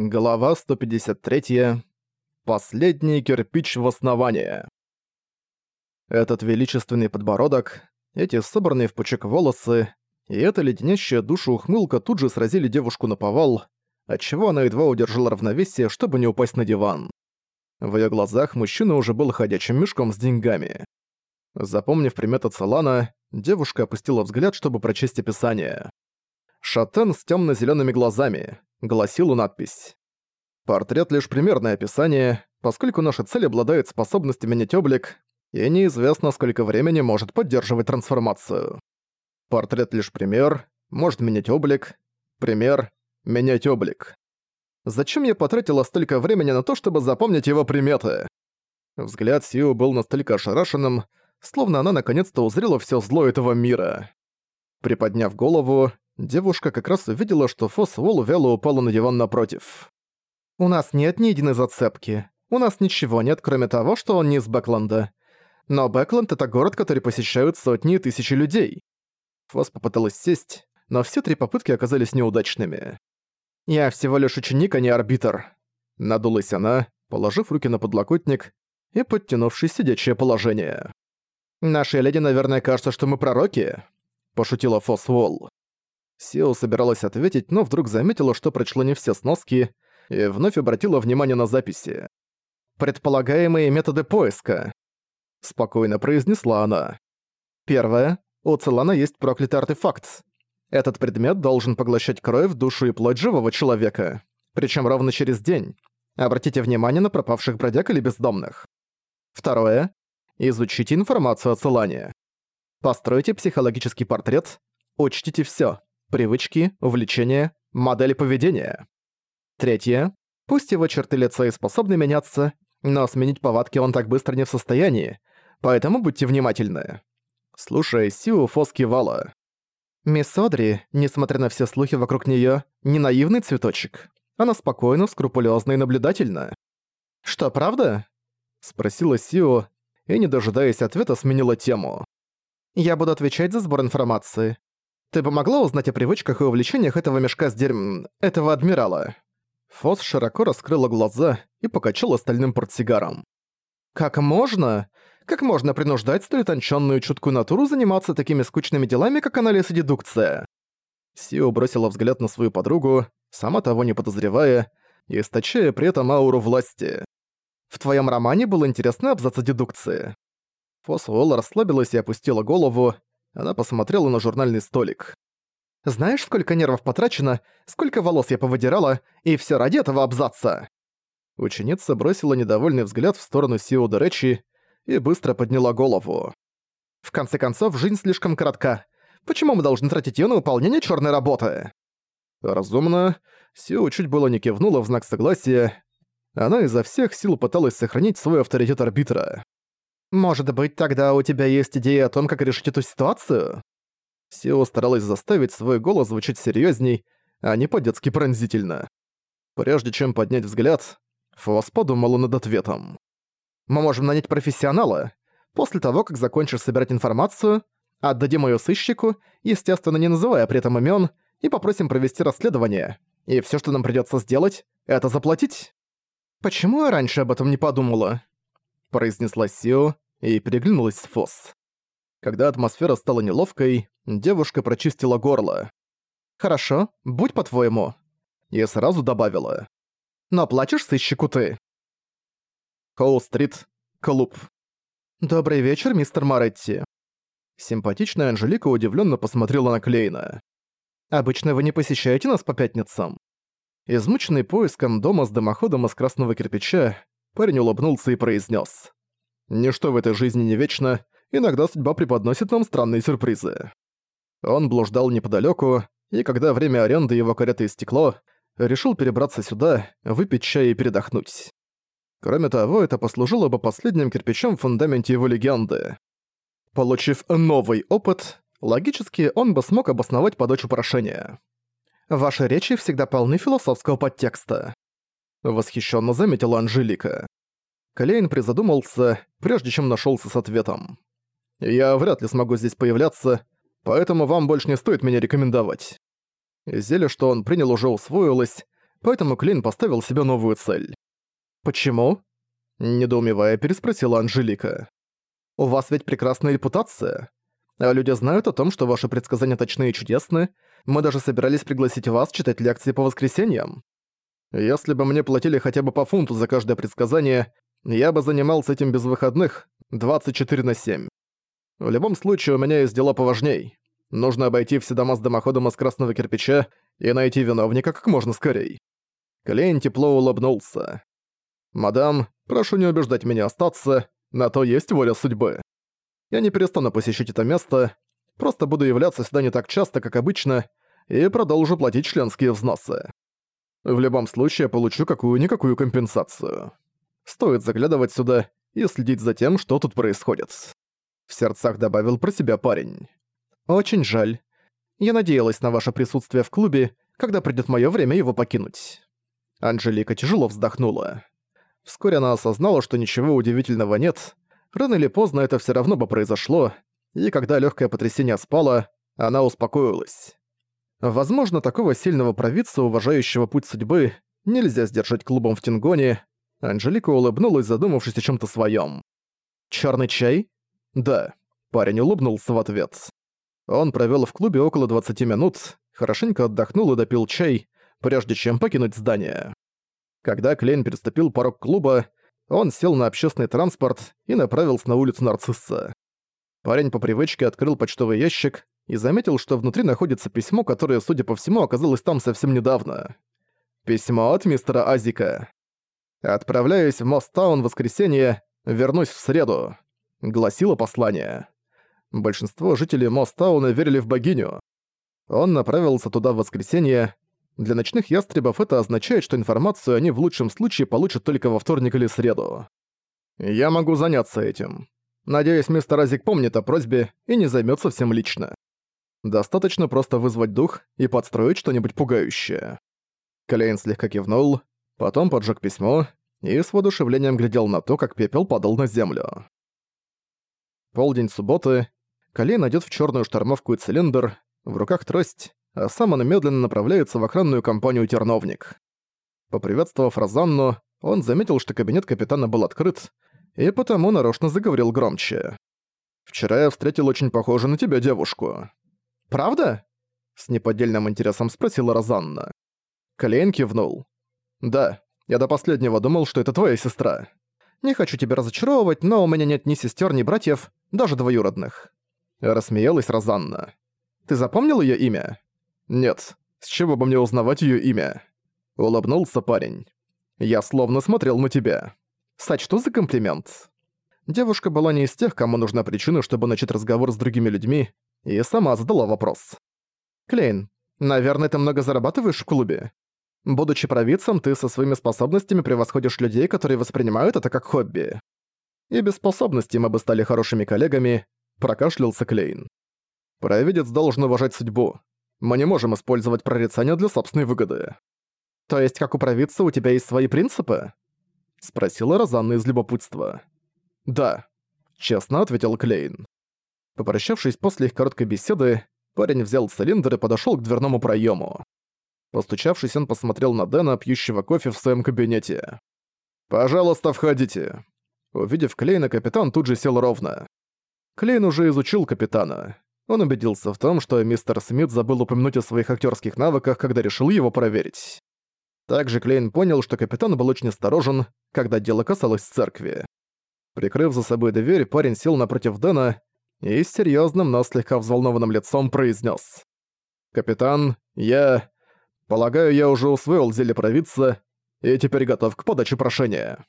Глава 153. Последний кирпич в основание. Этот величественный подбородок, эти собранные в пучок волосы и эта леденящая душу ухмылка тут же сразили девушку на повал, отчего она едва удержала равновесие, чтобы не упасть на диван. В её глазах мужчина уже был ходячим мешком с деньгами. Запомнив приметы Целана, девушка опустила взгляд, чтобы прочесть описание. Шатен с тёмно-зелёными глазами, гласила надпись. Портрет лишь примерное описание, поскольку наша цель обладает способностью менять облик, и неизвестно, сколько времени может поддерживать трансформацию. Портрет лишь пример, может менять облик, пример, менять облик. Зачем я потратила столько времени на то, чтобы запомнить его приметы? Взгляд Сиу был настолько ошарашенным, словно она наконец-то узрела все зло этого мира. Приподняв голову, девушка как раз увидела, что Фос Волл вяло упала на диван напротив. «У нас нет ни единой зацепки. У нас ничего нет, кроме того, что он не из Бэкленда. Но Бэкленд — это город, который посещают сотни и тысячи людей». Фос попыталась сесть, но все три попытки оказались неудачными. «Я всего лишь ученик, а не арбитр», — надулась она, положив руки на подлокотник и подтянувшись сидячее положение. «Нашей леди, наверное, кажется, что мы пророки», — пошутила Фос Уолл. Сио собиралась ответить, но вдруг заметила, что прочла не все сноски, и вновь обратила внимание на записи. «Предполагаемые методы поиска», — спокойно произнесла она. Первое. У Целана есть проклятый артефакт. Этот предмет должен поглощать кровь, душу и плоть живого человека. Причем ровно через день. Обратите внимание на пропавших бродяг или бездомных. Второе. Изучите информацию о Целане. Постройте психологический портрет. Учтите всё привычки, увлечения, модели поведения. Третье. Пусть его черты лица и способны меняться, но сменить повадки он так быстро не в состоянии, поэтому будьте внимательны. Слушая Сиу, Фос кивала. Мисс Одри, несмотря на все слухи вокруг неё, не наивный цветочек. Она спокойна, скрупулёзна и наблюдательна. «Что, правда?» — спросила Сио, и, не дожидаясь ответа, сменила тему. «Я буду отвечать за сбор информации. Ты бы могла узнать о привычках и увлечениях этого мешка с дерьм... этого адмирала?» Фос широко раскрыла глаза и покачала стальным портсигаром. «Как можно? Как можно принуждать столь тончённую чуткую натуру заниматься такими скучными делами, как анализ и дедукция?» Сио бросила взгляд на свою подругу, сама того не подозревая, источая при этом ауру власти. «В твоём романе был интересный абзац о дедукции». Фос Уолл расслабилась и опустила голову, она посмотрела на журнальный столик. «Знаешь, сколько нервов потрачено, сколько волос я повыдирала, и все ради этого абзаца?» Ученица бросила недовольный взгляд в сторону Сио Речи и быстро подняла голову. «В конце концов, жизнь слишком коротка. Почему мы должны тратить её на выполнение чёрной работы?» Разумно. Сио чуть было не кивнула в знак согласия. Она изо всех сил пыталась сохранить свой авторитет арбитра. «Может быть, тогда у тебя есть идея о том, как решить эту ситуацию?» Сио старалась заставить свой голос звучать серьезней, а не по-детски пронзительно. Прежде чем поднять взгляд, Фос подумала над ответом. «Мы можем нанять профессионала. После того, как закончишь собирать информацию, отдадим ее сыщику, естественно, не называя при этом имен, и попросим провести расследование. И все, что нам придется сделать, это заплатить». «Почему я раньше об этом не подумала?» Произнесла Сио и переглянулась с Фос. Когда атмосфера стала неловкой, девушка прочистила горло. «Хорошо, будь по-твоему». И сразу добавила. «Но плачешь сыщику ты». Хоу-стрит, клуб. «Добрый вечер, мистер Моретти». Симпатичная Анжелика удивленно посмотрела на Клейна. «Обычно вы не посещаете нас по пятницам?» Измученный поиском дома с дымоходом из красного кирпича, Парень улыбнулся и произнес: «Ничто в этой жизни не вечно, иногда судьба преподносит нам странные сюрпризы». Он блуждал неподалеку, и когда время аренды его кареты истекло, решил перебраться сюда, выпить чай и передохнуть. Кроме того, это послужило бы последним кирпичом в фундаменте его легенды. Получив новый опыт, логически он бы смог обосновать подачу прошения. Ваши речи всегда полны философского подтекста. Восхищенно заметила Анжелика. Клейн призадумался, прежде чем нашелся с ответом. «Я вряд ли смогу здесь появляться, поэтому вам больше не стоит меня рекомендовать». Зелье, что он принял, уже усвоилось, поэтому Клейн поставил себе новую цель. «Почему?» – недоумевая переспросила Анжелика. «У вас ведь прекрасная репутация. А люди знают о том, что ваши предсказания точны и чудесны. Мы даже собирались пригласить вас читать лекции по воскресеньям. Если бы мне платили хотя бы по фунту за каждое предсказание, я бы занимался этим без выходных 24 на 7. В любом случае, у меня есть дела поважней. Нужно обойти все дома с дымоходом из красного кирпича и найти виновника как можно скорей. Клейн тепло улыбнулся. «Мадам, прошу не убеждать меня остаться, на то есть воля судьбы. Я не перестану посещать это место, просто буду являться сюда не так часто, как обычно, и продолжу платить членские взносы. В любом случае я получу какую-никакую компенсацию. Стоит заглядывать сюда и следить за тем, что тут происходит. В сердцах добавил про себя парень. Очень жаль. Я надеялась на ваше присутствие в клубе, когда придёт моё время его покинуть. Анжелика тяжело вздохнула. Вскоре она осознала, что ничего удивительного нет. Рано или поздно это всё равно бы произошло, и когда лёгкое потрясение спало, она успокоилась. Возможно, такого сильного провидца, уважающего путь судьбы, нельзя сдержать клубом в Тингоне. Анжелика улыбнулась, задумавшись о чем-то своем. Черный чай?» «Да». Парень улыбнулся в ответ. Он провел в клубе около 20 минут, хорошенько отдохнул и допил чай, прежде чем покинуть здание. Когда Клейн переступил порог клуба, он сел на общественный транспорт и направился на улицу Нарцисса. Парень по привычке открыл почтовый ящик и заметил, что внутри находится письмо, которое, судя по всему, оказалось там совсем недавно. Письмо от мистера Азика. «Отправляюсь в Мостаун в воскресенье, вернусь в среду», — гласило послание. Большинство жителей Мостауна верили в богиню. Он направился туда в воскресенье. Для ночных ястребов это означает, что информацию они в лучшем случае получат только во вторник или среду. «Я могу заняться этим. Надеюсь, мистер Азик помнит о просьбе и не займется всем лично. Достаточно просто вызвать дух и подстроить что-нибудь пугающее». Клейн слегка кивнул, потом поджег письмо и с воодушевлением глядел на то, как пепел падал на землю. Полдень субботы. Клейн идёт в чёрную штормовку и цилиндр, в руках трость, а сам он медленно направляется в охранную компанию «Терновник». Поприветствовав Розанну, он заметил, что кабинет капитана был открыт, и потому нарочно заговорил громче. «Вчера я встретил очень похожую на тебя девушку». «Правда?» — с неподдельным интересом спросила Розанна. Клейн кивнул. «Да, я до последнего думал, что это твоя сестра. Не хочу тебя разочаровывать, но у меня нет ни сестер, ни братьев, даже двоюродных». Рассмеялась Розанна. «Ты запомнил ее имя?» «Нет. С чего бы мне узнавать ее имя?» Улыбнулся парень. «Я словно смотрел на тебя». Сочту за комплимент. Девушка была не из тех, кому нужна причина, чтобы начать разговор с другими людьми, и сама задала вопрос. «Клейн, наверное, ты много зарабатываешь в клубе? Будучи провидцем, ты со своими способностями превосходишь людей, которые воспринимают это как хобби. И без способностей мы бы стали хорошими коллегами», — прокашлялся Клейн. «Провидец должен уважать судьбу. Мы не можем использовать прорицание для собственной выгоды». «То есть, как у провидца, у тебя есть свои принципы?» — спросила Розанна из любопытства. «Да», — честно ответил Клейн. Попрощавшись после их короткой беседы, парень взял цилиндр и подошёл к дверному проёму. Постучавшись, он посмотрел на Дэна, пьющего кофе в своём кабинете. «Пожалуйста, входите». Увидев Клейна, капитан тут же сел ровно. Клейн уже изучил капитана. Он убедился в том, что мистер Смит забыл упомянуть о своих актерских навыках, когда решил его проверить. Также Клейн понял, что капитан был очень осторожен, когда дело касалось церкви. Прикрыв за собой дверь, парень сел напротив Дэна и с серьёзным, но слегка взволнованным лицом произнес: «Капитан, я... Полагаю, я уже усвоил зелье провидца и теперь готов к подаче прошения».